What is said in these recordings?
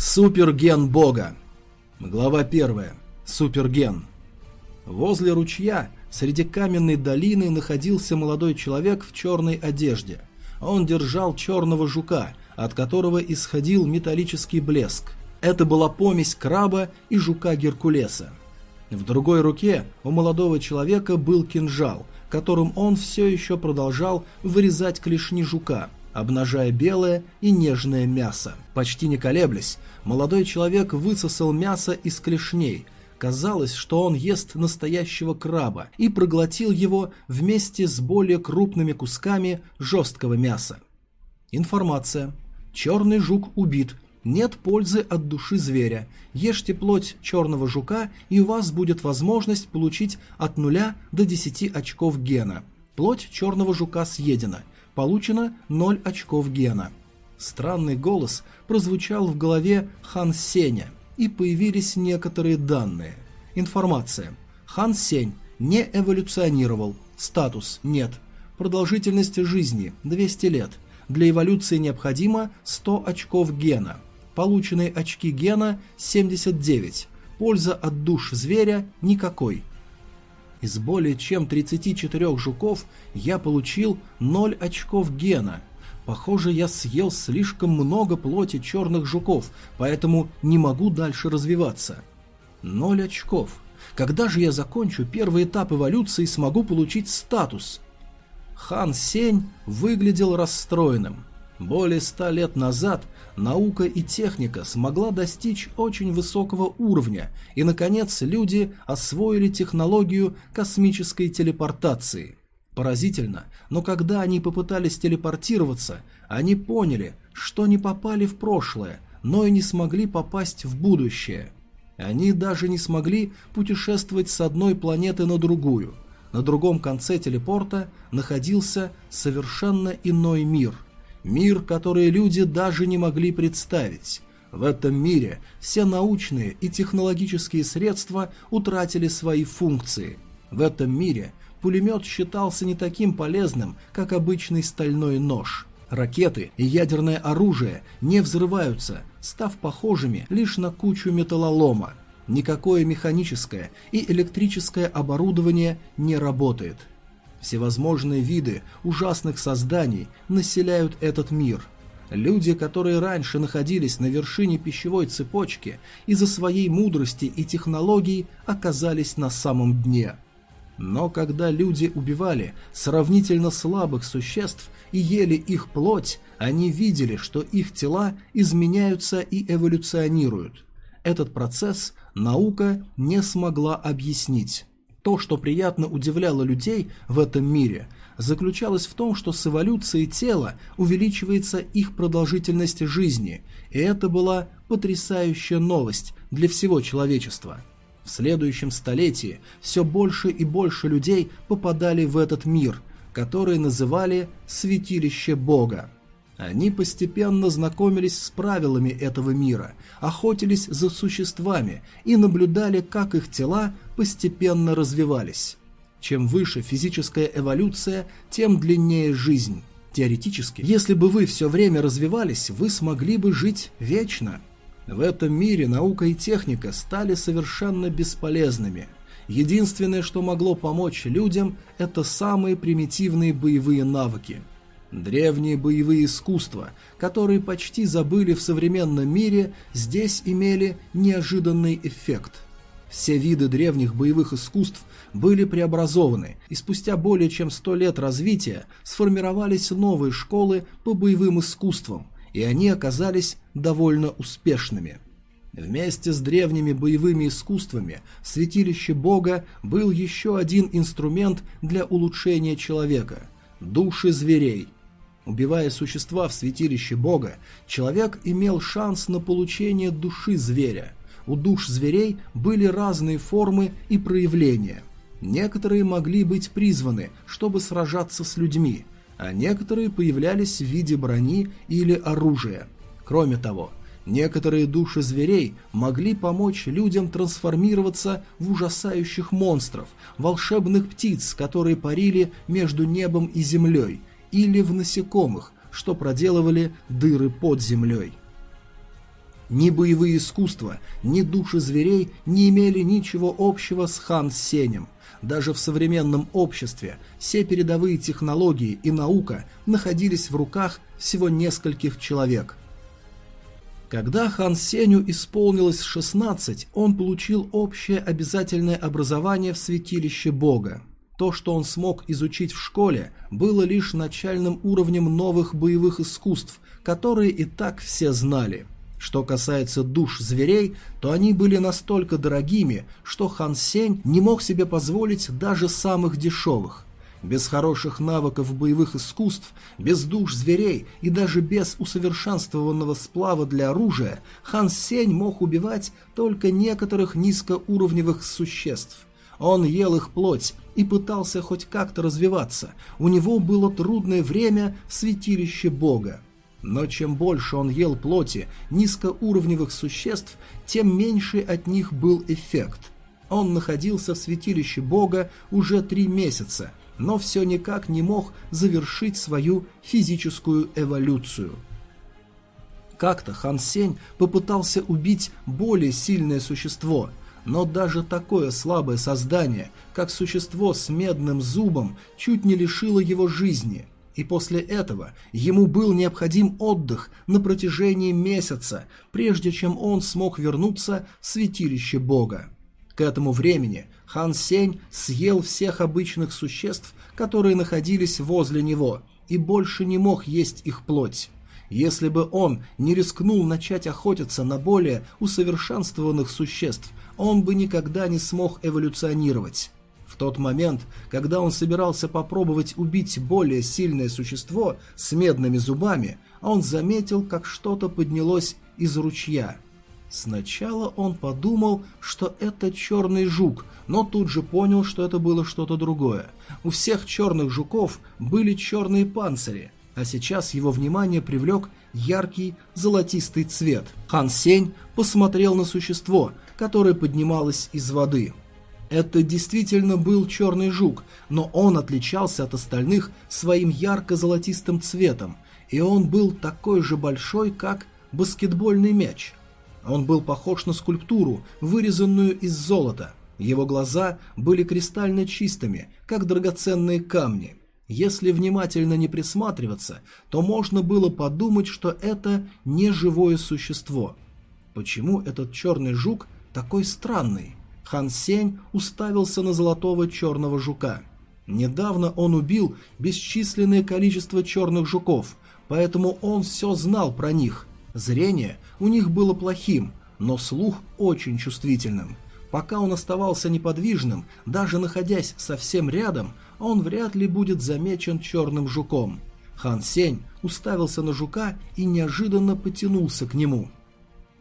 Суперген Бога. Глава 1. Суперген. Возле ручья, среди каменной долины, находился молодой человек в черной одежде. Он держал черного жука, от которого исходил металлический блеск. Это была помесь краба и жука Геркулеса. В другой руке у молодого человека был кинжал, которым он все еще продолжал вырезать клешни жука – обнажая белое и нежное мясо. Почти не колеблясь, молодой человек высосал мясо из клешней. Казалось, что он ест настоящего краба и проглотил его вместе с более крупными кусками жесткого мяса. Информация. Черный жук убит. Нет пользы от души зверя. Ешьте плоть черного жука, и у вас будет возможность получить от 0 до 10 очков гена. Плоть черного жука съедена – Получено 0 очков гена. Странный голос прозвучал в голове Хан Сеня, и появились некоторые данные. Информация. Хан Сень не эволюционировал. Статус – нет. Продолжительность жизни – 200 лет. Для эволюции необходимо 100 очков гена. Полученные очки гена – 79. Польза от душ зверя – никакой. Из более чем 34 жуков я получил 0 очков гена. Похоже, я съел слишком много плоти черных жуков, поэтому не могу дальше развиваться. 0 очков. Когда же я закончу первый этап эволюции и смогу получить статус? Хан Сень выглядел расстроенным. Более ста лет назад наука и техника смогла достичь очень высокого уровня, и, наконец, люди освоили технологию космической телепортации. Поразительно, но когда они попытались телепортироваться, они поняли, что не попали в прошлое, но и не смогли попасть в будущее. Они даже не смогли путешествовать с одной планеты на другую. На другом конце телепорта находился совершенно иной мир – Мир, который люди даже не могли представить. В этом мире все научные и технологические средства утратили свои функции. В этом мире пулемет считался не таким полезным, как обычный стальной нож. Ракеты и ядерное оружие не взрываются, став похожими лишь на кучу металлолома. Никакое механическое и электрическое оборудование не работает. Всевозможные виды ужасных созданий населяют этот мир. Люди, которые раньше находились на вершине пищевой цепочки, из-за своей мудрости и технологий оказались на самом дне. Но когда люди убивали сравнительно слабых существ и ели их плоть, они видели, что их тела изменяются и эволюционируют. Этот процесс наука не смогла объяснить. То, что приятно удивляло людей в этом мире, заключалось в том, что с эволюцией тела увеличивается их продолжительность жизни, и это была потрясающая новость для всего человечества. В следующем столетии все больше и больше людей попадали в этот мир, который называли «святилище Бога». Они постепенно знакомились с правилами этого мира, охотились за существами и наблюдали, как их тела постепенно развивались. Чем выше физическая эволюция, тем длиннее жизнь. Теоретически, если бы вы все время развивались, вы смогли бы жить вечно. В этом мире наука и техника стали совершенно бесполезными. Единственное, что могло помочь людям, это самые примитивные боевые навыки – Древние боевые искусства, которые почти забыли в современном мире, здесь имели неожиданный эффект. Все виды древних боевых искусств были преобразованы, и спустя более чем сто лет развития сформировались новые школы по боевым искусствам, и они оказались довольно успешными. Вместе с древними боевыми искусствами Святилище Бога был еще один инструмент для улучшения человека – души зверей – Убивая существа в святилище Бога, человек имел шанс на получение души зверя. У душ зверей были разные формы и проявления. Некоторые могли быть призваны, чтобы сражаться с людьми, а некоторые появлялись в виде брони или оружия. Кроме того, некоторые души зверей могли помочь людям трансформироваться в ужасающих монстров, волшебных птиц, которые парили между небом и землей, или в насекомых, что проделывали дыры под землей. Ни боевые искусства, ни души зверей не имели ничего общего с Хан Сенем. Даже в современном обществе все передовые технологии и наука находились в руках всего нескольких человек. Когда Хан Сеню исполнилось 16, он получил общее обязательное образование в святилище Бога. То, что он смог изучить в школе, было лишь начальным уровнем новых боевых искусств, которые и так все знали – что касается душ зверей, то они были настолько дорогими, что Хан Сень не мог себе позволить даже самых дешевых. Без хороших навыков боевых искусств, без душ зверей и даже без усовершенствованного сплава для оружия, Хан Сень мог убивать только некоторых низкоуровневых существ. Он ел их плоть и пытался хоть как-то развиваться. У него было трудное время в святилище Бога. Но чем больше он ел плоти низкоуровневых существ, тем меньше от них был эффект. Он находился в святилище Бога уже три месяца, но все никак не мог завершить свою физическую эволюцию. Как-то Хан Сень попытался убить более сильное существо, но даже такое слабое создание, как существо с медным зубом, чуть не лишило его жизни – и после этого ему был необходим отдых на протяжении месяца, прежде чем он смог вернуться в святилище Бога. К этому времени Хан Сень съел всех обычных существ, которые находились возле него, и больше не мог есть их плоть. Если бы он не рискнул начать охотиться на более усовершенствованных существ, он бы никогда не смог эволюционировать тот момент, когда он собирался попробовать убить более сильное существо с медными зубами, он заметил, как что-то поднялось из ручья. Сначала он подумал, что это черный жук, но тут же понял, что это было что-то другое. У всех черных жуков были черные панцири, а сейчас его внимание привлек яркий золотистый цвет. Хан Сень посмотрел на существо, которое поднималось из воды – это действительно был черный жук, но он отличался от остальных своим ярко-золотистым цветом, и он был такой же большой, как баскетбольный мяч. Он был похож на скульптуру, вырезанную из золота. Его глаза были кристально чистыми, как драгоценные камни. Если внимательно не присматриваться, то можно было подумать, что это не живое существо. Почему этот черный жук такой странный? Хан Сень уставился на золотого черного жука. Недавно он убил бесчисленное количество черных жуков, поэтому он все знал про них. Зрение у них было плохим, но слух очень чувствительным. Пока он оставался неподвижным, даже находясь совсем рядом, он вряд ли будет замечен черным жуком. Хан Сень уставился на жука и неожиданно потянулся к нему.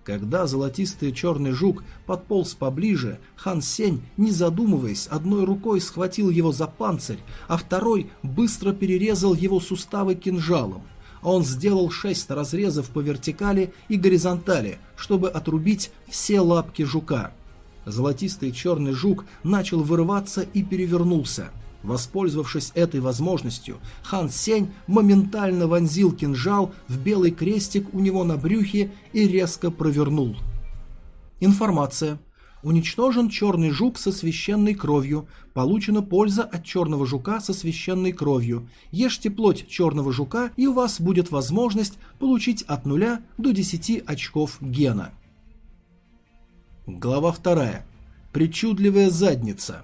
Когда золотистый черный жук подполз поближе, Хан Сень, не задумываясь, одной рукой схватил его за панцирь, а второй быстро перерезал его суставы кинжалом. Он сделал шесть разрезов по вертикали и горизонтали, чтобы отрубить все лапки жука. Золотистый черный жук начал вырываться и перевернулся – Воспользовавшись этой возможностью, Хан Сень моментально вонзил кинжал в белый крестик у него на брюхе и резко провернул. Информация. Уничтожен черный жук со священной кровью. Получена польза от черного жука со священной кровью. Ешьте плоть черного жука, и у вас будет возможность получить от 0 до 10 очков гена. Глава 2. Причудливая задница.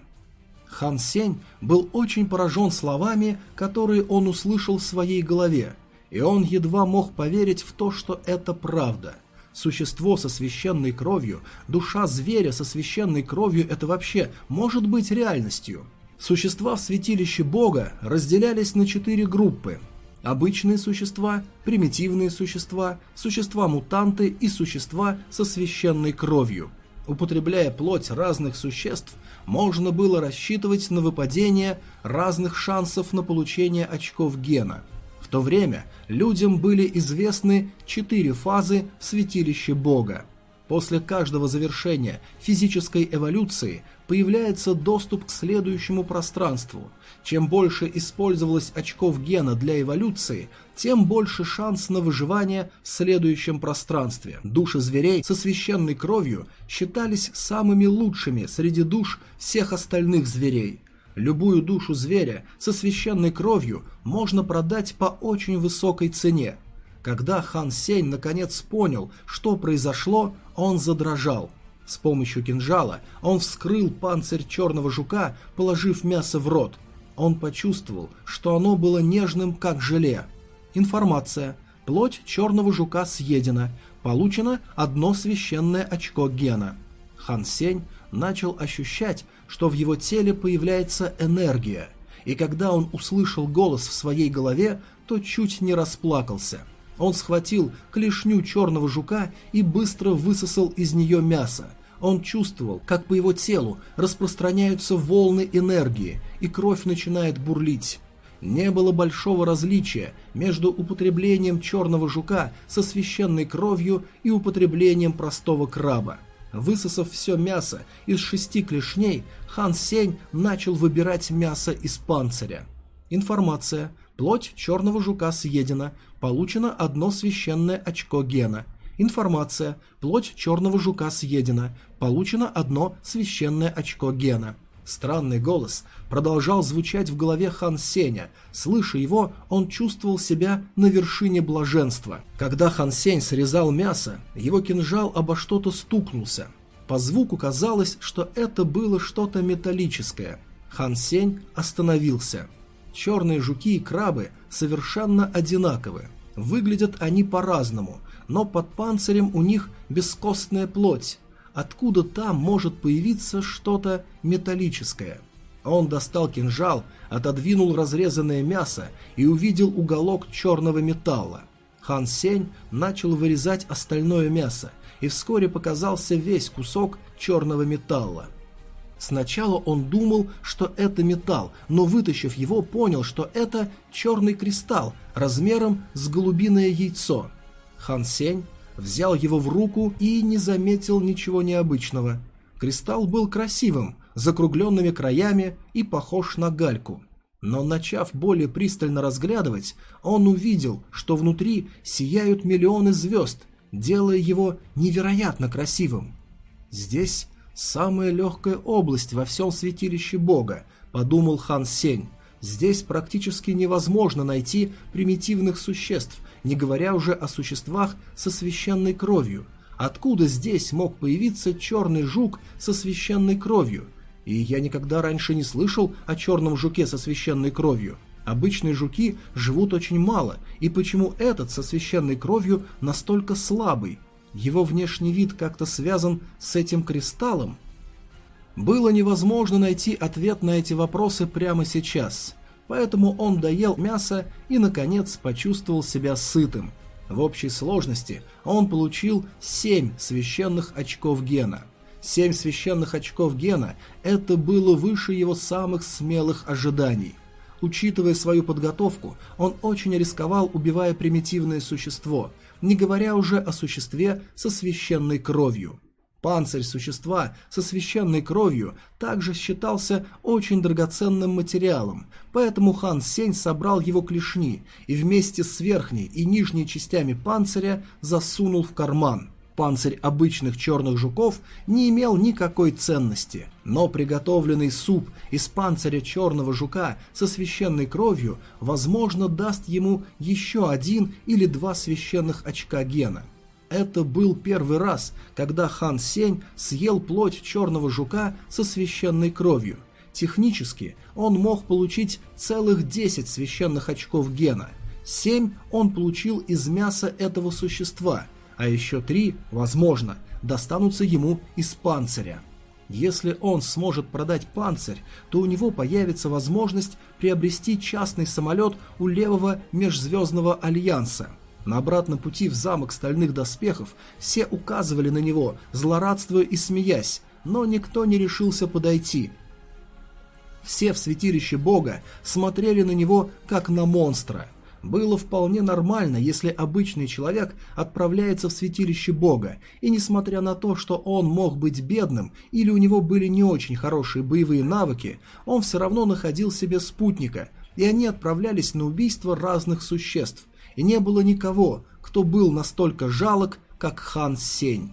Хан Сень был очень поражен словами, которые он услышал в своей голове, и он едва мог поверить в то, что это правда. Существо со священной кровью, душа зверя со священной кровью – это вообще может быть реальностью. Существа в святилище Бога разделялись на четыре группы. Обычные существа, примитивные существа, существа-мутанты и существа со священной кровью – Употребляя плоть разных существ, можно было рассчитывать на выпадение разных шансов на получение очков гена. В то время людям были известны четыре фазы в святилище Бога. После каждого завершения физической эволюции появляется доступ к следующему пространству. Чем больше использовалось очков гена для эволюции, тем больше шанс на выживание в следующем пространстве. Души зверей со священной кровью считались самыми лучшими среди душ всех остальных зверей. Любую душу зверя со священной кровью можно продать по очень высокой цене. Когда Хан Сень наконец понял, что произошло, он задрожал. С помощью кинжала он вскрыл панцирь черного жука, положив мясо в рот. Он почувствовал, что оно было нежным, как желе. Информация. Плоть черного жука съедена. Получено одно священное очко гена. Хан Сень начал ощущать, что в его теле появляется энергия. И когда он услышал голос в своей голове, то чуть не расплакался – он схватил клешню черного жука и быстро высосал из нее мясо. Он чувствовал, как по его телу распространяются волны энергии, и кровь начинает бурлить. Не было большого различия между употреблением черного жука со священной кровью и употреблением простого краба. Высосав все мясо из шести клешней, Хан Сень начал выбирать мясо из панциря. Информация. Плоть черного жука съедена. Получено одно священное очко гена. Информация. Плоть черного жука съедена. Получено одно священное очко гена. Странный голос продолжал звучать в голове Хан Сеня. Слыша его, он чувствовал себя на вершине блаженства. Когда Хан Сень срезал мясо, его кинжал обо что-то стукнулся. По звуку казалось, что это было что-то металлическое. Хан Сень остановился. Черные жуки и крабы совершенно одинаковы. Выглядят они по-разному, но под панцирем у них бескостная плоть. Откуда там может появиться что-то металлическое? Он достал кинжал, отодвинул разрезанное мясо и увидел уголок черного металла. Хан Сень начал вырезать остальное мясо, и вскоре показался весь кусок черного металла. Сначала он думал, что это металл, но вытащив его, понял, что это черный кристалл размером с голубиное яйцо. Хан Сень взял его в руку и не заметил ничего необычного. Кристалл был красивым, закругленными краями и похож на гальку. Но начав более пристально разглядывать, он увидел, что внутри сияют миллионы звезд, делая его невероятно красивым. Здесь «Самая легкая область во всем святилище Бога», – подумал Хан Сень. «Здесь практически невозможно найти примитивных существ, не говоря уже о существах со священной кровью. Откуда здесь мог появиться черный жук со священной кровью? И я никогда раньше не слышал о черном жуке со священной кровью». Обычные жуки живут очень мало, и почему этот со священной кровью настолько слабый? Его внешний вид как-то связан с этим кристаллом? Было невозможно найти ответ на эти вопросы прямо сейчас, поэтому он доел мясо и, наконец, почувствовал себя сытым. В общей сложности он получил 7 священных очков гена. 7 священных очков гена – это было выше его самых смелых ожиданий. Учитывая свою подготовку, он очень рисковал, убивая примитивное существо – не говоря уже о существе со священной кровью. Панцирь существа со священной кровью также считался очень драгоценным материалом, поэтому хан Сень собрал его клешни и вместе с верхней и нижней частями панциря засунул в карман. Панцирь обычных черных жуков не имел никакой ценности, но приготовленный суп из панциря черного жука со священной кровью, возможно, даст ему еще один или два священных очка гена. Это был первый раз, когда хан Сень съел плоть черного жука со священной кровью. Технически он мог получить целых 10 священных очков гена. 7 он получил из мяса этого существа – а еще три, возможно, достанутся ему из панциря. Если он сможет продать панцирь, то у него появится возможность приобрести частный самолет у левого межзвездного альянса. На обратном пути в замок стальных доспехов все указывали на него, злорадствуя и смеясь, но никто не решился подойти. Все в святилище бога смотрели на него, как на монстра – было вполне нормально, если обычный человек отправляется в святилище Бога, и несмотря на то, что он мог быть бедным или у него были не очень хорошие боевые навыки, он все равно находил себе спутника, и они отправлялись на убийство разных существ, и не было никого, кто был настолько жалок, как хан Сень.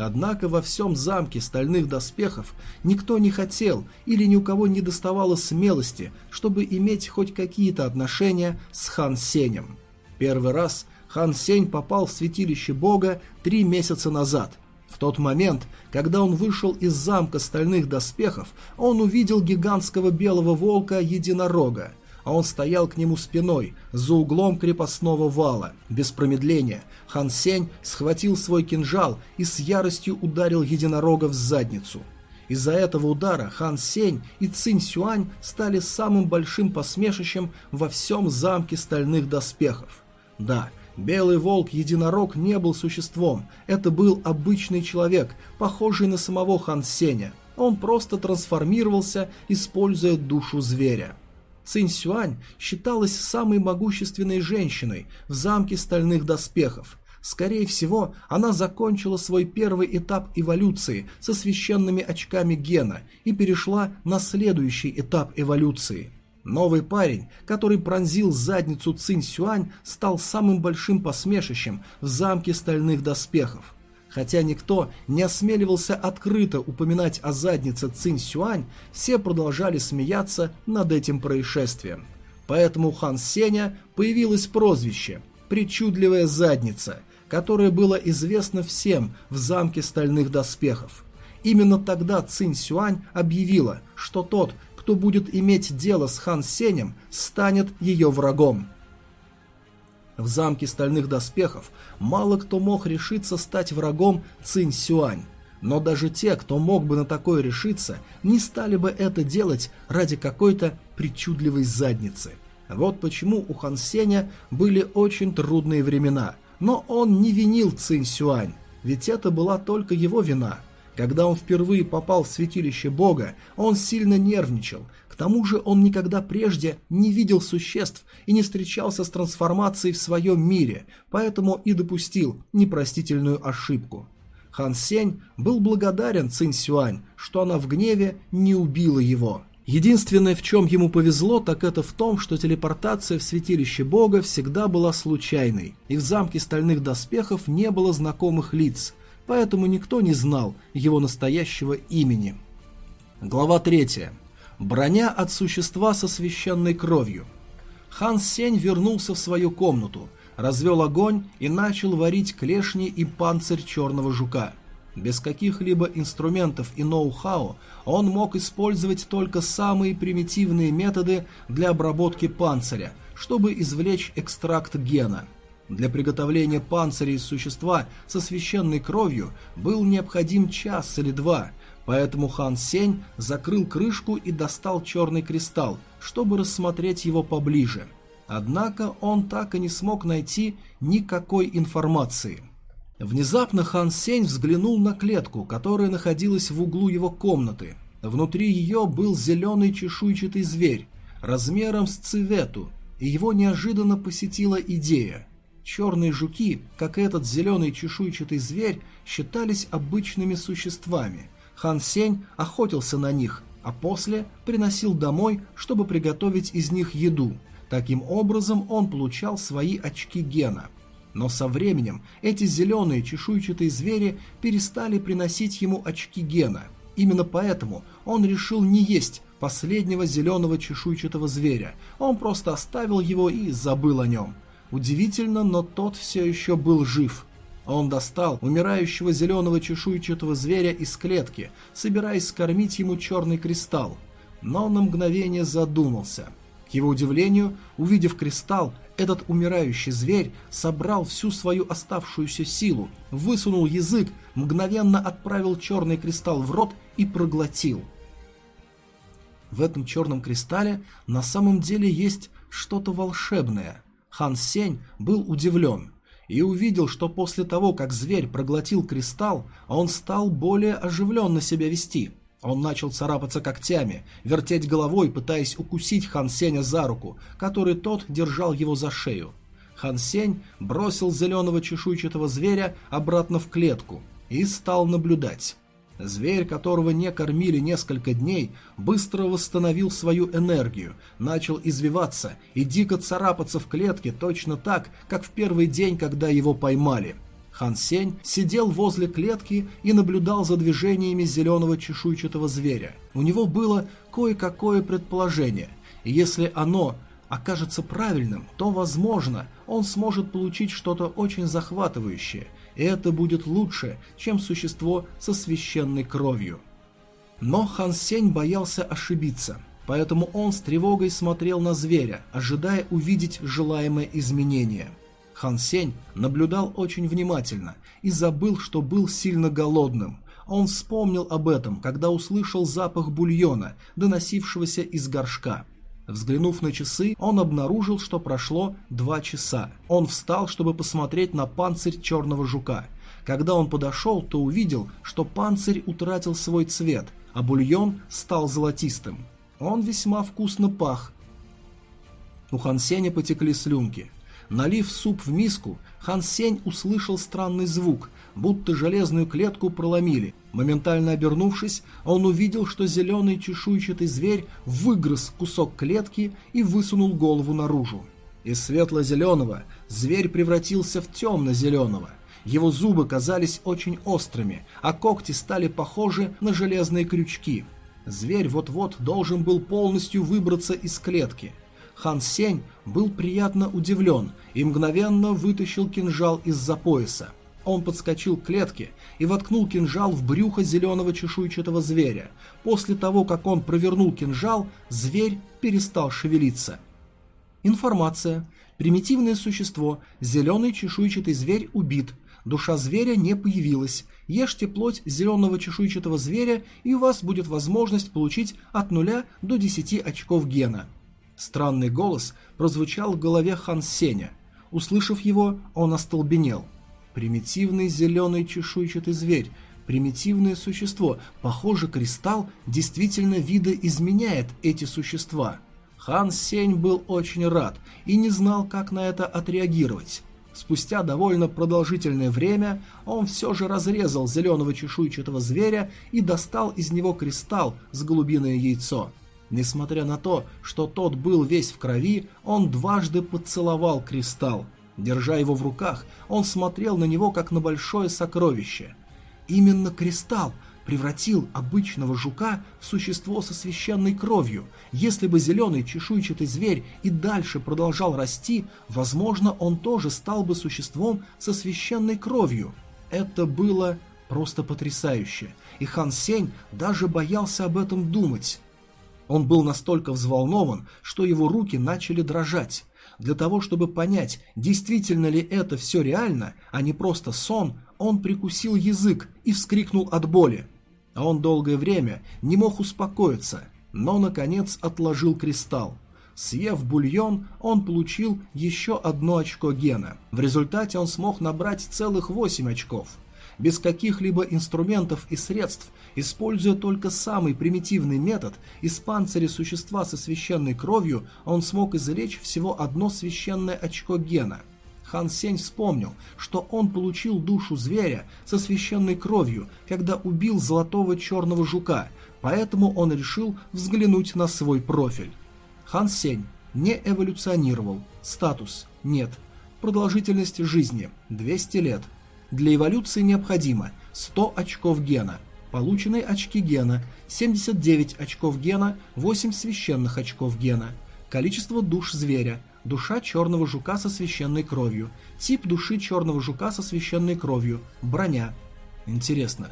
Однако во всем замке стальных доспехов никто не хотел или ни у кого не доставало смелости, чтобы иметь хоть какие-то отношения с Хан Сенем. Первый раз Хан Сень попал в святилище бога три месяца назад. В тот момент, когда он вышел из замка стальных доспехов, он увидел гигантского белого волка-единорога, а он стоял к нему спиной, за углом крепостного вала. Без промедления Хан Сень схватил свой кинжал и с яростью ударил единорога в задницу. Из-за этого удара Хан Сень и Цинь Сюань стали самым большим посмешищем во всем замке стальных доспехов. Да, Белый волк-единорог не был существом, это был обычный человек, похожий на самого Хан Сеня. Он просто трансформировался, используя душу зверя. Цинь Сюань считалась самой могущественной женщиной в замке стальных доспехов. Скорее всего, она закончила свой первый этап эволюции со священными очками гена и перешла на следующий этап эволюции. Новый парень, который пронзил задницу Цинь Сюань, стал самым большим посмешищем в замке стальных доспехов. Хотя никто не осмеливался открыто упоминать о заднице Цинь Сюань, все продолжали смеяться над этим происшествием. Поэтому у Хан Сеня появилось прозвище «Причудливая задница», которое было известно всем в замке стальных доспехов. Именно тогда Цинь Сюань объявила, что тот, кто будет иметь дело с Хан Сенем, станет ее врагом. В замке стальных доспехов мало кто мог решиться стать врагом Цинь Сюань. Но даже те, кто мог бы на такое решиться, не стали бы это делать ради какой-то причудливой задницы. Вот почему у Хан Сеня были очень трудные времена, но он не винил Цинь Сюань, ведь это была только его вина. Когда он впервые попал в святилище бога, он сильно нервничал, тому же он никогда прежде не видел существ и не встречался с трансформацией в своем мире, поэтому и допустил непростительную ошибку. Хан Сень был благодарен Цинь Сюань, что она в гневе не убила его. Единственное, в чем ему повезло, так это в том, что телепортация в святилище бога всегда была случайной, и в замке стальных доспехов не было знакомых лиц, поэтому никто не знал его настоящего имени. Глава третья. Броня от существа со священной кровью. Хан Сень вернулся в свою комнату, развел огонь и начал варить клешни и панцирь черного жука. Без каких-либо инструментов и ноу-хау он мог использовать только самые примитивные методы для обработки панциря, чтобы извлечь экстракт гена. Для приготовления панциря из существа со священной кровью был необходим час или два, Поэтому хан Сень закрыл крышку и достал черный кристалл, чтобы рассмотреть его поближе. Однако он так и не смог найти никакой информации. Внезапно хан Сень взглянул на клетку, которая находилась в углу его комнаты. Внутри ее был зеленый чешуйчатый зверь, размером с цвету, и его неожиданно посетила идея. Черные жуки, как и этот зеленый чешуйчатый зверь, считались обычными существами – Хан Сень охотился на них, а после приносил домой, чтобы приготовить из них еду. Таким образом он получал свои очки гена. Но со временем эти зеленые чешуйчатые звери перестали приносить ему очки гена. Именно поэтому он решил не есть последнего зеленого чешуйчатого зверя. Он просто оставил его и забыл о нем. Удивительно, но тот все еще был жив – он достал умирающего зеленого чешуйчатого зверя из клетки, собираясь скормить ему черный кристалл. Но на мгновение задумался. К его удивлению, увидев кристалл, этот умирающий зверь собрал всю свою оставшуюся силу, высунул язык, мгновенно отправил черный кристалл в рот и проглотил. В этом черном кристалле на самом деле есть что-то волшебное. Хан Сень был удивлен и увидел, что после того, как зверь проглотил кристалл, он стал более оживленно себя вести. Он начал царапаться когтями, вертеть головой, пытаясь укусить Хан Сеня за руку, который тот держал его за шею. Хан Сень бросил зеленого чешуйчатого зверя обратно в клетку и стал наблюдать. Зверь, которого не кормили несколько дней, быстро восстановил свою энергию, начал извиваться и дико царапаться в клетке точно так, как в первый день, когда его поймали. Хан Сень сидел возле клетки и наблюдал за движениями зеленого чешуйчатого зверя. У него было кое-какое предположение, и если оно окажется правильным, то, возможно, он сможет получить что-то очень захватывающее – это будет лучше, чем существо со священной кровью. Но Хан Сень боялся ошибиться, поэтому он с тревогой смотрел на зверя, ожидая увидеть желаемое изменение. Хан Сень наблюдал очень внимательно и забыл, что был сильно голодным. Он вспомнил об этом, когда услышал запах бульона, доносившегося из горшка. Взглянув на часы, он обнаружил, что прошло два часа. Он встал, чтобы посмотреть на панцирь черного жука. Когда он подошел, то увидел, что панцирь утратил свой цвет, а бульон стал золотистым. Он весьма вкусно пах. У Хан Сеня потекли слюнки. Налив суп в миску, Хан Сень услышал странный звук, будто железную клетку проломили. Моментально обернувшись, он увидел, что зеленый чешуйчатый зверь выгрыз кусок клетки и высунул голову наружу. Из светло-зеленого зверь превратился в темно-зеленого. Его зубы казались очень острыми, а когти стали похожи на железные крючки. Зверь вот-вот должен был полностью выбраться из клетки. Хан Сень был приятно удивлен и мгновенно вытащил кинжал из-за пояса. Он подскочил к клетке и воткнул кинжал в брюхо зеленого чешуйчатого зверя. После того, как он провернул кинжал, зверь перестал шевелиться. Информация. Примитивное существо, зеленый чешуйчатый зверь убит. Душа зверя не появилась. Ешьте плоть зеленого чешуйчатого зверя, и у вас будет возможность получить от 0 до 10 очков гена. Странный голос прозвучал в голове Хан Сеня. Услышав его, он остолбенел. Примитивный зеленый чешуйчатый зверь, примитивное существо. Похоже, кристалл действительно видоизменяет эти существа. Хан Сень был очень рад и не знал, как на это отреагировать. Спустя довольно продолжительное время он все же разрезал зеленого чешуйчатого зверя и достал из него кристалл с голубиное яйцо. Несмотря на то, что тот был весь в крови, он дважды поцеловал кристалл. Держа его в руках, он смотрел на него как на большое сокровище. Именно кристалл превратил обычного жука в существо со священной кровью. Если бы зеленый чешуйчатый зверь и дальше продолжал расти, возможно, он тоже стал бы существом со священной кровью. Это было просто потрясающе, и Хан Сень даже боялся об этом думать. Он был настолько взволнован, что его руки начали дрожать. Для того, чтобы понять, действительно ли это все реально, а не просто сон, он прикусил язык и вскрикнул от боли. А он долгое время не мог успокоиться, но, наконец, отложил кристалл. Съев бульон, он получил еще одно очко гена. В результате он смог набрать целых 8 очков. Без каких-либо инструментов и средств Используя только самый примитивный метод, из панциря существа со священной кровью он смог извлечь всего одно священное очко гена. Хан Сень вспомнил, что он получил душу зверя со священной кровью, когда убил золотого черного жука, поэтому он решил взглянуть на свой профиль. Хан Сень не эволюционировал, статус – нет, продолжительность жизни – 200 лет. Для эволюции необходимо 100 очков гена – Получены очки гена, 79 очков гена, 8 священных очков гена. Количество душ зверя, душа черного жука со священной кровью, тип души черного жука со священной кровью, броня. Интересно,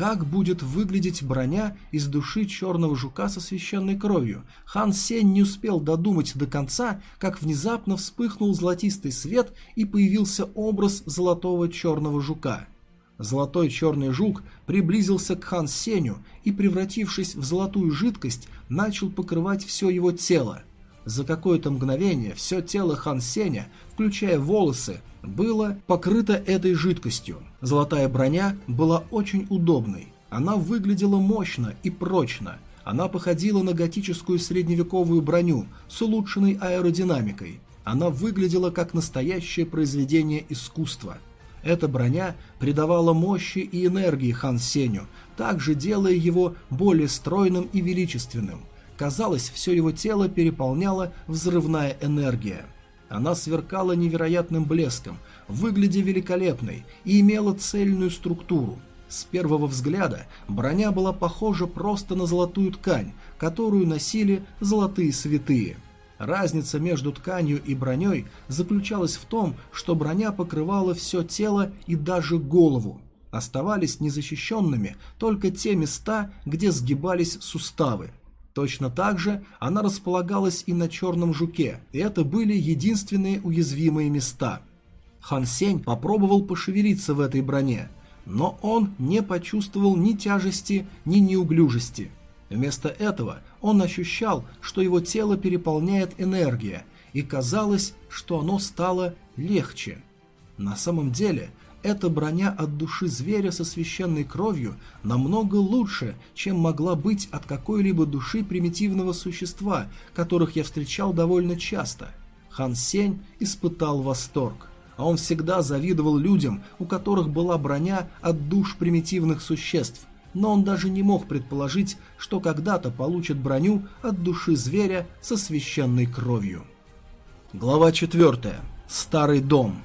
как будет выглядеть броня из души черного жука со священной кровью? Хан Сень не успел додумать до конца, как внезапно вспыхнул золотистый свет и появился образ золотого черного жука – Золотой черный жук приблизился к Хан Сеню и, превратившись в золотую жидкость, начал покрывать все его тело. За какое-то мгновение все тело Хан Сеня, включая волосы, было покрыто этой жидкостью. Золотая броня была очень удобной. Она выглядела мощно и прочно. Она походила на готическую средневековую броню с улучшенной аэродинамикой. Она выглядела как настоящее произведение искусства. Эта броня придавала мощи и энергии Хан Сеню, также делая его более стройным и величественным. Казалось, все его тело переполняла взрывная энергия. Она сверкала невероятным блеском, выглядя великолепной и имела цельную структуру. С первого взгляда броня была похожа просто на золотую ткань, которую носили золотые святые. Разница между тканью и броней заключалась в том, что броня покрывала все тело и даже голову. Оставались незащищенными только те места, где сгибались суставы. Точно так же она располагалась и на черном жуке, и это были единственные уязвимые места. Хан Сень попробовал пошевелиться в этой броне, но он не почувствовал ни тяжести, ни неуглюжести. Вместо этого он ощущал, что его тело переполняет энергия, и казалось, что оно стало легче. На самом деле, эта броня от души зверя со священной кровью намного лучше, чем могла быть от какой-либо души примитивного существа, которых я встречал довольно часто. Хан Сень испытал восторг. А он всегда завидовал людям, у которых была броня от душ примитивных существ, но он даже не мог предположить, что когда-то получит броню от души зверя со священной кровью. Глава 4. Старый дом.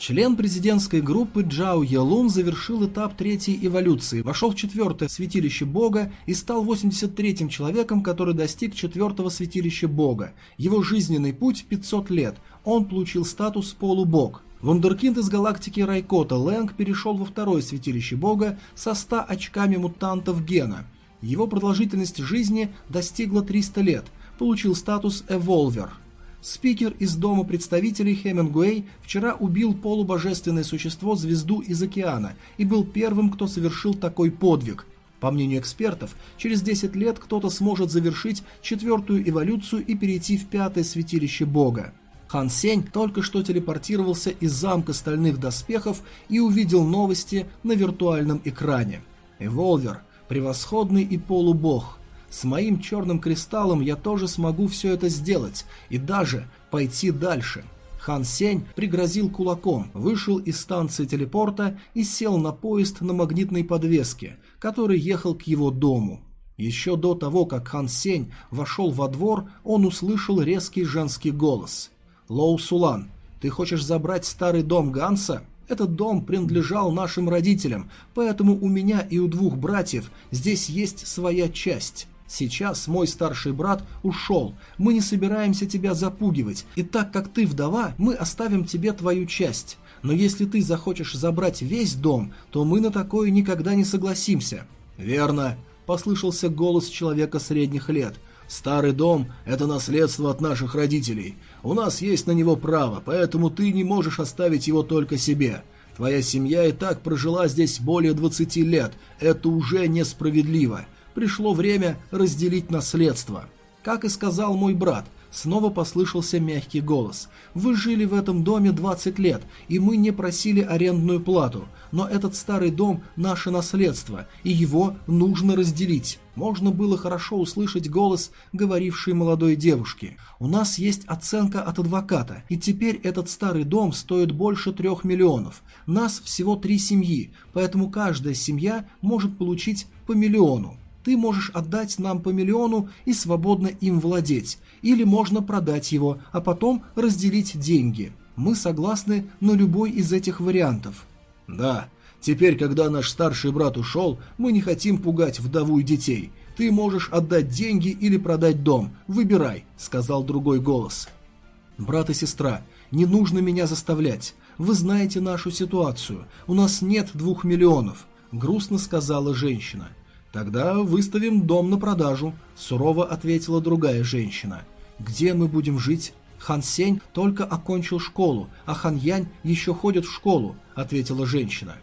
Член президентской группы Джао Елун завершил этап третьей эволюции, вошел в четвертое святилище бога и стал 83-м человеком, который достиг четвертого святилища бога. Его жизненный путь 500 лет, он получил статус полубог. Вундеркинд из галактики Райкота Лэнг перешел во второе святилище бога со 100 очками мутантов гена. Его продолжительность жизни достигла 300 лет, получил статус Эволвер. Спикер из Дома представителей Хемингуэй вчера убил полубожественное существо Звезду из океана и был первым, кто совершил такой подвиг. По мнению экспертов, через 10 лет кто-то сможет завершить четвертую эволюцию и перейти в пятое святилище Бога. Хан Сень только что телепортировался из замка стальных доспехов и увидел новости на виртуальном экране. Эволвер, превосходный и полубог, с моим черным кристаллом я тоже смогу все это сделать и даже пойти дальше. Хан Сень пригрозил кулаком, вышел из станции телепорта и сел на поезд на магнитной подвеске, который ехал к его дому. Еще до того, как Хан Сень вошел во двор, он услышал резкий женский голос. «Лоу Сулан, ты хочешь забрать старый дом Ганса?» Этот дом принадлежал нашим родителям, поэтому у меня и у двух братьев здесь есть своя часть. Сейчас мой старший брат ушел, мы не собираемся тебя запугивать, и так как ты вдова, мы оставим тебе твою часть. Но если ты захочешь забрать весь дом, то мы на такое никогда не согласимся». «Верно», — послышался голос человека средних лет. «Старый дом — это наследство от наших родителей. У нас есть на него право, поэтому ты не можешь оставить его только себе. Твоя семья и так прожила здесь более 20 лет, это уже несправедливо пришло время разделить наследство. Как и сказал мой брат, снова послышался мягкий голос. «Вы жили в этом доме 20 лет, и мы не просили арендную плату, но этот старый дом – наше наследство, и его нужно разделить». Можно было хорошо услышать голос, говорившей молодой девушке. «У нас есть оценка от адвоката, и теперь этот старый дом стоит больше трех миллионов. Нас всего три семьи, поэтому каждая семья может получить по миллиону. Ты можешь отдать нам по миллиону и свободно им владеть, или можно продать его, а потом разделить деньги. Мы согласны на любой из этих вариантов. Да, теперь, когда наш старший брат ушел, мы не хотим пугать вдову и детей. Ты можешь отдать деньги или продать дом. Выбирай, сказал другой голос. Брат и сестра, не нужно меня заставлять. Вы знаете нашу ситуацию. У нас нет двух миллионов, грустно сказала женщина. «Тогда выставим дом на продажу», – сурово ответила другая женщина. «Где мы будем жить?» «Хан Сень только окончил школу, а Хан Янь еще ходит в школу», – ответила женщина.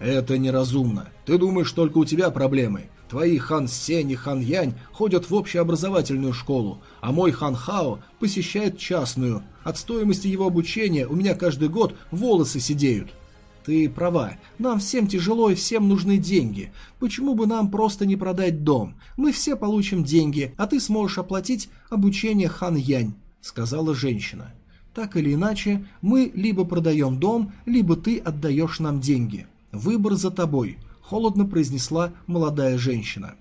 «Это неразумно. Ты думаешь, только у тебя проблемы. Твои Хан Сень и Хан Янь ходят в общеобразовательную школу, а мой Хан Хао посещает частную. От стоимости его обучения у меня каждый год волосы сидеют». Ты права, нам всем тяжело и всем нужны деньги. Почему бы нам просто не продать дом? Мы все получим деньги, а ты сможешь оплатить обучение Хан Янь, сказала женщина. Так или иначе, мы либо продаем дом, либо ты отдаешь нам деньги. Выбор за тобой, холодно произнесла молодая женщина.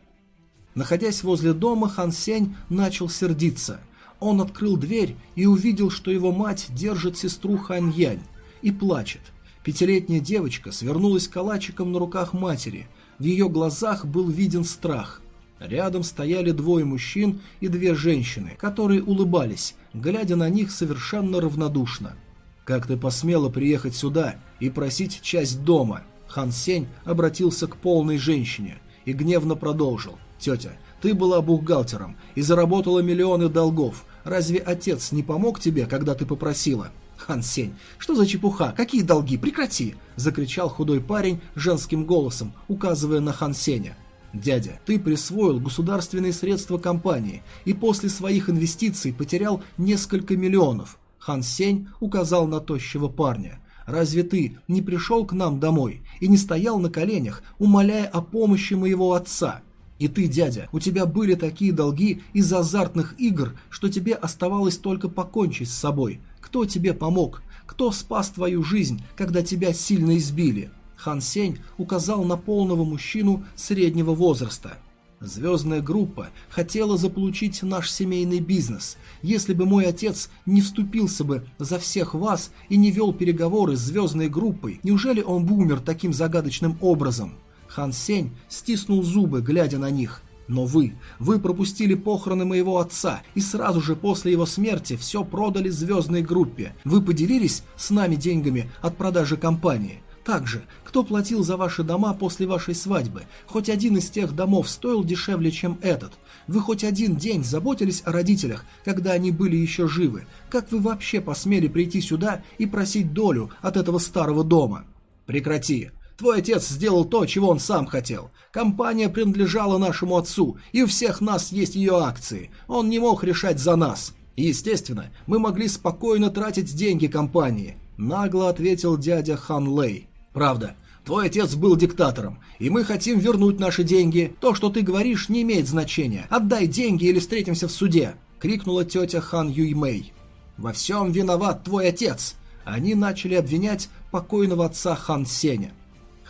Находясь возле дома, Хан Сень начал сердиться. Он открыл дверь и увидел, что его мать держит сестру Хан Янь и плачет. Пятилетняя девочка свернулась калачиком на руках матери. В ее глазах был виден страх. Рядом стояли двое мужчин и две женщины, которые улыбались, глядя на них совершенно равнодушно. «Как ты посмела приехать сюда и просить часть дома?» Хан Сень обратился к полной женщине и гневно продолжил. «Тетя, ты была бухгалтером и заработала миллионы долгов. Разве отец не помог тебе, когда ты попросила?» «Хан Сень, что за чепуха? Какие долги? Прекрати!» – закричал худой парень женским голосом, указывая на Хан Сеня. «Дядя, ты присвоил государственные средства компании и после своих инвестиций потерял несколько миллионов». Хан Сень указал на тощего парня. «Разве ты не пришел к нам домой и не стоял на коленях, умоляя о помощи моего отца?» И ты, дядя, у тебя были такие долги из-за азартных игр, что тебе оставалось только покончить с собой. Кто тебе помог? Кто спас твою жизнь, когда тебя сильно избили?» Хан Сень указал на полного мужчину среднего возраста. Звездная группа хотела заполучить наш семейный бизнес. Если бы мой отец не вступился бы за всех вас и не вел переговоры с звездной группой, неужели он бы умер таким загадочным образом? Хан Сень стиснул зубы, глядя на них. Но вы, вы пропустили похороны моего отца и сразу же после его смерти все продали звездной группе. Вы поделились с нами деньгами от продажи компании. Также, кто платил за ваши дома после вашей свадьбы? Хоть один из тех домов стоил дешевле, чем этот. Вы хоть один день заботились о родителях, когда они были еще живы. Как вы вообще посмели прийти сюда и просить долю от этого старого дома? Прекрати. Твой отец сделал то, чего он сам хотел. Компания принадлежала нашему отцу, и у всех нас есть ее акции. Он не мог решать за нас. естественно, мы могли спокойно тратить деньги компании. Нагло ответил дядя Хан Лэй. Правда, твой отец был диктатором, и мы хотим вернуть наши деньги. То, что ты говоришь, не имеет значения. Отдай деньги или встретимся в суде. Крикнула тетя Хан Юймэй. Во всем виноват твой отец. Они начали обвинять покойного отца Хан Сеня.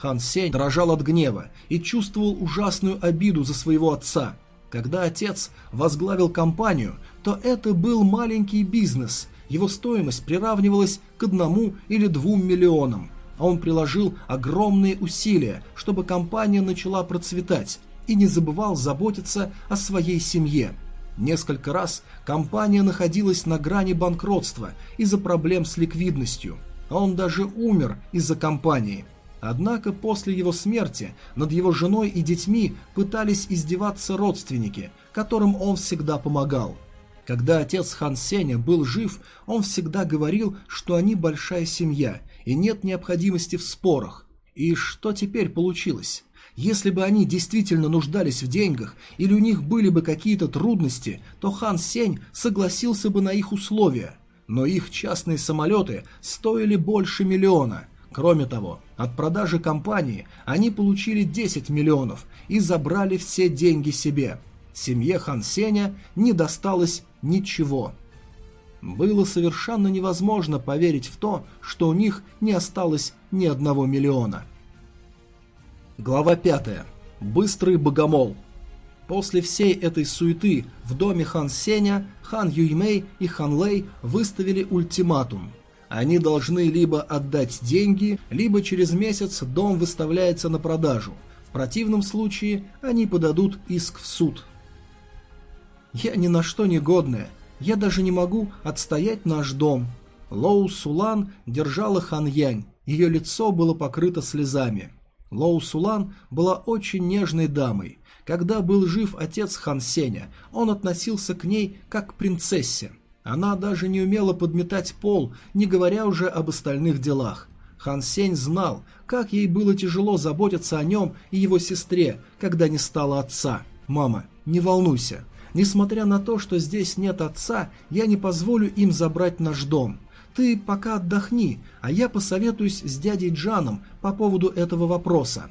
Хан Сень дрожал от гнева и чувствовал ужасную обиду за своего отца. Когда отец возглавил компанию, то это был маленький бизнес, его стоимость приравнивалась к одному или двум миллионам, а он приложил огромные усилия, чтобы компания начала процветать и не забывал заботиться о своей семье. Несколько раз компания находилась на грани банкротства из-за проблем с ликвидностью, а он даже умер из-за компании – Однако после его смерти над его женой и детьми пытались издеваться родственники, которым он всегда помогал. Когда отец Хан Сеня был жив, он всегда говорил, что они большая семья и нет необходимости в спорах. И что теперь получилось? Если бы они действительно нуждались в деньгах или у них были бы какие-то трудности, то Хан Сень согласился бы на их условия. Но их частные самолеты стоили больше миллиона – Кроме того, от продажи компании они получили 10 миллионов и забрали все деньги себе. Семье Хан Сеня не досталось ничего. Было совершенно невозможно поверить в то, что у них не осталось ни одного миллиона. Глава 5. Быстрый богомол. После всей этой суеты в доме Хан Сеня Хан Юймей и Хан Лэй выставили ультиматум – они должны либо отдать деньги, либо через месяц дом выставляется на продажу. В противном случае они подадут иск в суд. «Я ни на что не годная. Я даже не могу отстоять наш дом». Лоу Сулан держала Хан Янь. Ее лицо было покрыто слезами. Лоу Сулан была очень нежной дамой. Когда был жив отец Хан Сеня, он относился к ней как к принцессе. Она даже не умела подметать пол, не говоря уже об остальных делах. Хан Сень знал, как ей было тяжело заботиться о нем и его сестре, когда не стало отца. «Мама, не волнуйся. Несмотря на то, что здесь нет отца, я не позволю им забрать наш дом. Ты пока отдохни, а я посоветуюсь с дядей Джаном по поводу этого вопроса».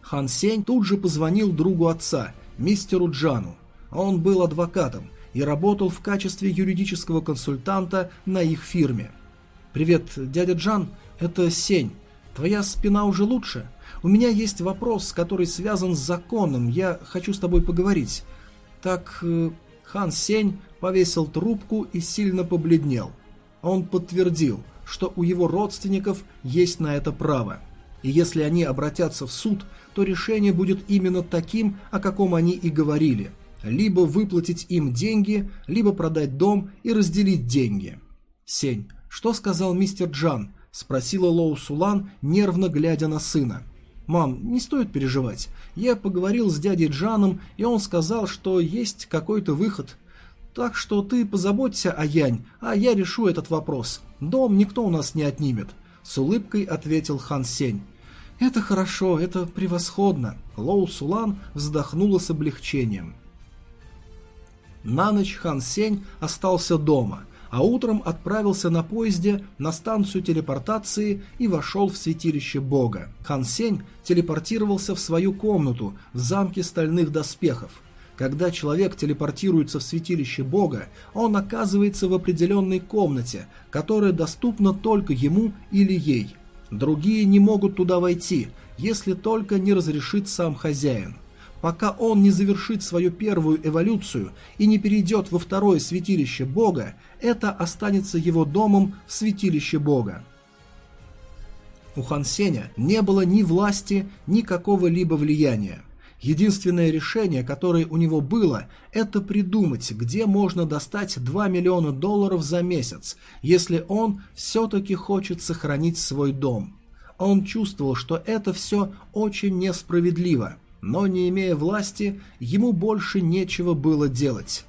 Хан Сень тут же позвонил другу отца, мистеру Джану. Он был адвокатом и работал в качестве юридического консультанта на их фирме. «Привет, дядя Джан, это Сень. Твоя спина уже лучше? У меня есть вопрос, который связан с законом, я хочу с тобой поговорить». Так э, Хан Сень повесил трубку и сильно побледнел. Он подтвердил, что у его родственников есть на это право. И если они обратятся в суд, то решение будет именно таким, о каком они и говорили. Либо выплатить им деньги, либо продать дом и разделить деньги. «Сень, что сказал мистер Джан?» – спросила Лоу Сулан, нервно глядя на сына. «Мам, не стоит переживать. Я поговорил с дядей Джаном, и он сказал, что есть какой-то выход. Так что ты позаботься о Янь, а я решу этот вопрос. Дом никто у нас не отнимет», – с улыбкой ответил Хан Сень. «Это хорошо, это превосходно», – Лоу Сулан вздохнула с облегчением. На ночь Хан Сень остался дома, а утром отправился на поезде на станцию телепортации и вошел в святилище бога. Хан Сень телепортировался в свою комнату в замке стальных доспехов. Когда человек телепортируется в святилище бога, он оказывается в определенной комнате, которая доступна только ему или ей. Другие не могут туда войти, если только не разрешит сам хозяин. Пока он не завершит свою первую эволюцию и не перейдет во второе святилище Бога, это останется его домом в святилище Бога. У Хан Сеня не было ни власти, ни какого-либо влияния. Единственное решение, которое у него было, это придумать, где можно достать 2 миллиона долларов за месяц, если он все-таки хочет сохранить свой дом. Он чувствовал, что это все очень несправедливо – но не имея власти, ему больше нечего было делать.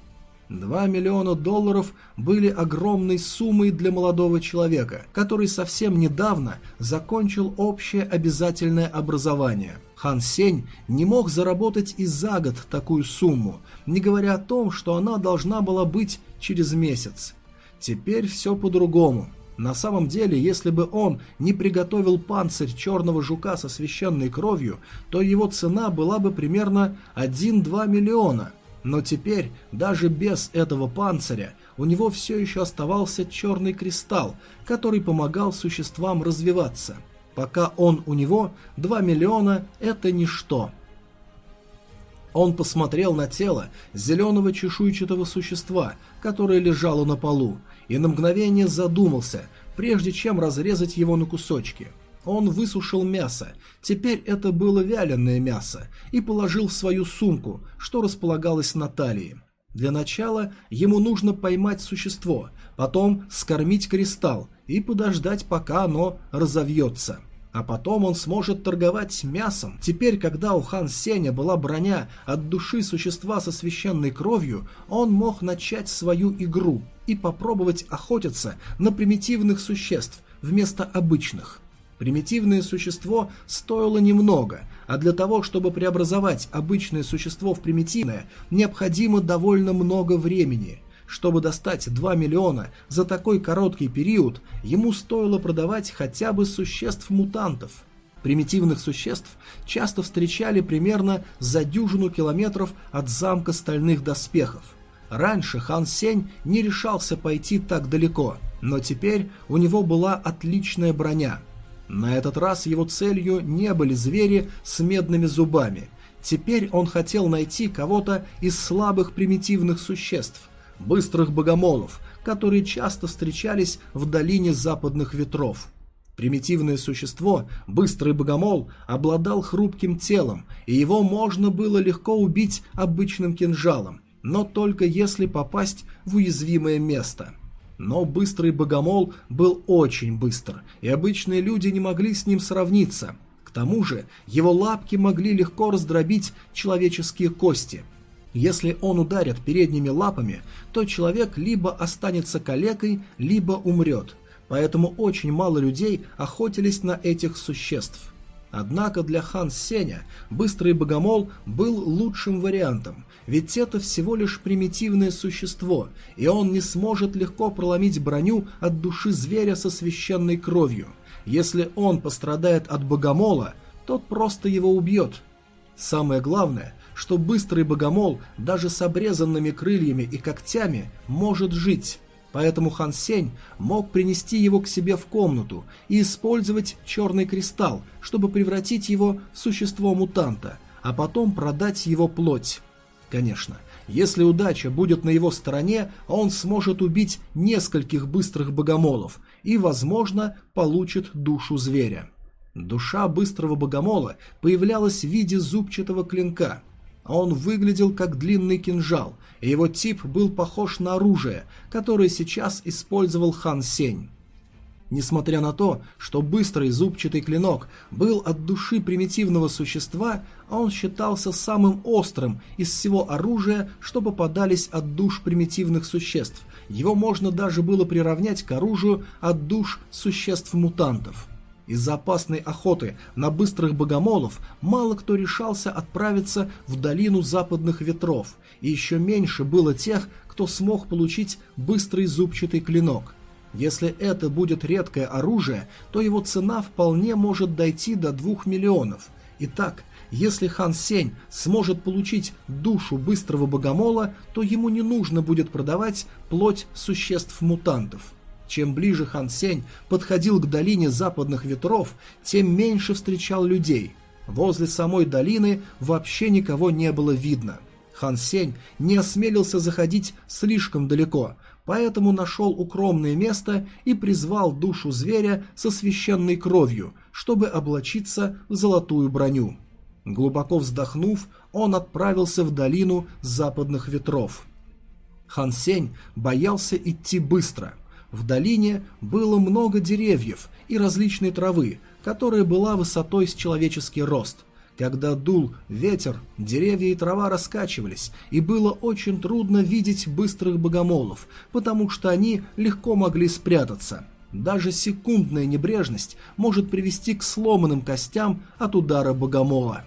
Два миллиона долларов были огромной суммой для молодого человека, который совсем недавно закончил общее обязательное образование. Хан Сень не мог заработать и за год такую сумму, не говоря о том, что она должна была быть через месяц. Теперь все по-другому. На самом деле, если бы он не приготовил панцирь черного жука со священной кровью, то его цена была бы примерно 1-2 миллиона. Но теперь, даже без этого панциря, у него все еще оставался черный кристалл, который помогал существам развиваться. Пока он у него, 2 миллиона – это ничто. Он посмотрел на тело зеленого чешуйчатого существа, которое лежало на полу, и на мгновение задумался, прежде чем разрезать его на кусочки. Он высушил мясо, теперь это было вяленое мясо, и положил в свою сумку, что располагалось на талии. Для начала ему нужно поймать существо, потом скормить кристалл и подождать, пока оно разовьется. А потом он сможет торговать мясом. Теперь, когда у Хан Сеня была броня от души существа со священной кровью, он мог начать свою игру и попробовать охотиться на примитивных существ вместо обычных. Примитивное существо стоило немного, а для того, чтобы преобразовать обычное существо в примитивное, необходимо довольно много времени – чтобы достать 2 миллиона за такой короткий период, ему стоило продавать хотя бы существ-мутантов. Примитивных существ часто встречали примерно за дюжину километров от замка стальных доспехов. Раньше Хан Сень не решался пойти так далеко, но теперь у него была отличная броня. На этот раз его целью не были звери с медными зубами. Теперь он хотел найти кого-то из слабых примитивных существ, быстрых богомолов, которые часто встречались в долине западных ветров. Примитивное существо, быстрый богомол, обладал хрупким телом, и его можно было легко убить обычным кинжалом, но только если попасть в уязвимое место. Но быстрый богомол был очень быстр, и обычные люди не могли с ним сравниться. К тому же его лапки могли легко раздробить человеческие кости – если он ударит передними лапами, то человек либо останется калекой, либо умрет. Поэтому очень мало людей охотились на этих существ. Однако для Хан Сеня быстрый богомол был лучшим вариантом, ведь это всего лишь примитивное существо, и он не сможет легко проломить броню от души зверя со священной кровью. Если он пострадает от богомола, тот просто его убьет. Самое главное, что быстрый богомол даже с обрезанными крыльями и когтями может жить. Поэтому Хан Сень мог принести его к себе в комнату и использовать черный кристалл, чтобы превратить его в существо мутанта, а потом продать его плоть. Конечно, если удача будет на его стороне, он сможет убить нескольких быстрых богомолов и, возможно, получит душу зверя. Душа быстрого богомола появлялась в виде зубчатого клинка – он выглядел как длинный кинжал, и его тип был похож на оружие, которое сейчас использовал Хан Сень. Несмотря на то, что быстрый зубчатый клинок был от души примитивного существа, он считался самым острым из всего оружия, что попадались от душ примитивных существ. Его можно даже было приравнять к оружию от душ существ-мутантов. Из-за опасной охоты на быстрых богомолов мало кто решался отправиться в долину западных ветров, и еще меньше было тех, кто смог получить быстрый зубчатый клинок. Если это будет редкое оружие, то его цена вполне может дойти до двух миллионов. Итак, если Хан Сень сможет получить душу быстрого богомола, то ему не нужно будет продавать плоть существ-мутантов. Чем ближе Хан Сень подходил к долине западных ветров, тем меньше встречал людей. Возле самой долины вообще никого не было видно. Хан Сень не осмелился заходить слишком далеко, поэтому нашел укромное место и призвал душу зверя со священной кровью, чтобы облачиться в золотую броню. Глубоко вздохнув, он отправился в долину западных ветров. Хан Сень боялся идти быстро. В долине было много деревьев и различной травы, которая была высотой с человеческий рост. Когда дул ветер, деревья и трава раскачивались, и было очень трудно видеть быстрых богомолов, потому что они легко могли спрятаться. Даже секундная небрежность может привести к сломанным костям от удара богомола.